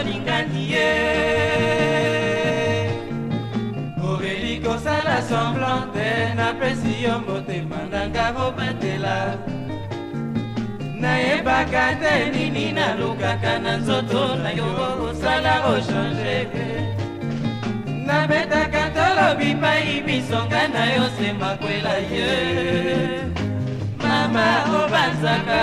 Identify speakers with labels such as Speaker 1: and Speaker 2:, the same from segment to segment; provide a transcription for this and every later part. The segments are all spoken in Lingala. Speaker 1: olingani ye oreli kosala semblant te napesi yo motema nanga kobatela nayebaka te nini nalukaka na nzoto na yo kosala ochange nabetaka tolo bipai bisonga na yo semakwela ye mama obanzaka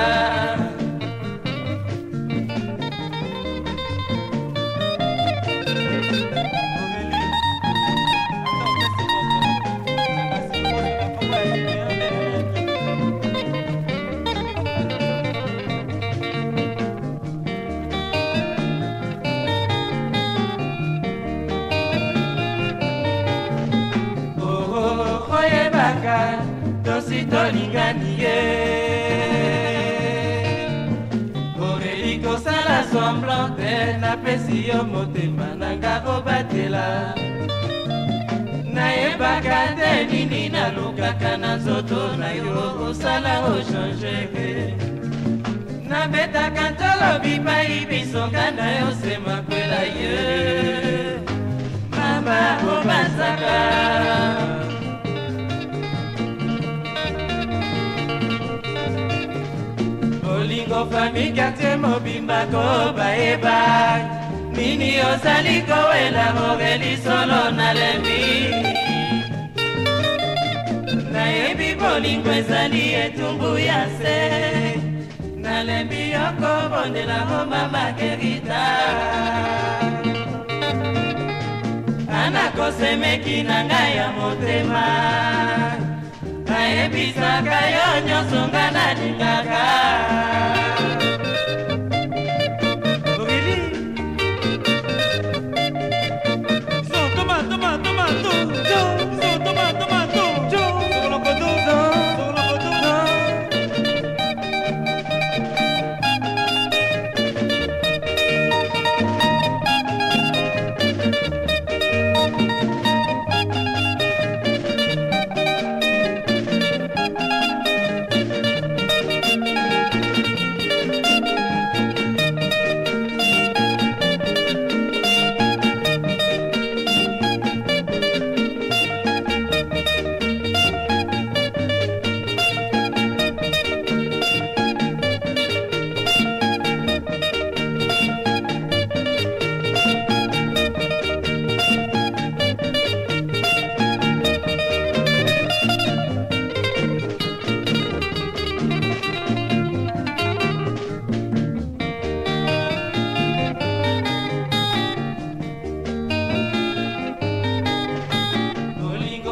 Speaker 1: tosi tolingani ye oreli kosala semblant te napesi yo motema nanga obatela
Speaker 2: nayebaka te nini
Speaker 1: nalukaka na nzoto na yo osala ochange nabetaka tolobi pai bisoka na kofami kartier mobimba kobayeba nini ozali kowela mobeli solo nalembi nayebi bolingo ezali etumbu ya se nalembi yoko bondela homa makerita ana kosemeki na ngai ya motema nayebisaka yo nyonso nga nalingaka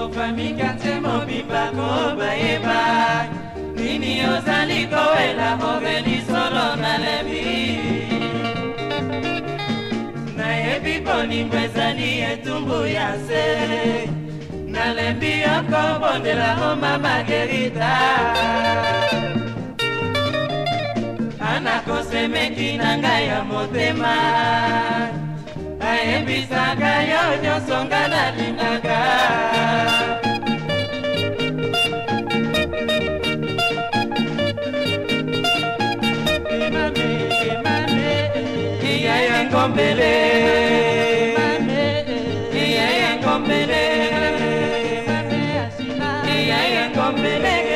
Speaker 1: mofami kate mobimba kobayeba nini ozali kowela mobeli solo nalebi nayebi bolingo ezali etumbu ya se nalembi okobondela o mama gerita anakosemeki na ngai ya motema ayebisaka yo nyonso
Speaker 2: Y ahí en Combelé, y ahí en Combelé, y ahí en Combelé.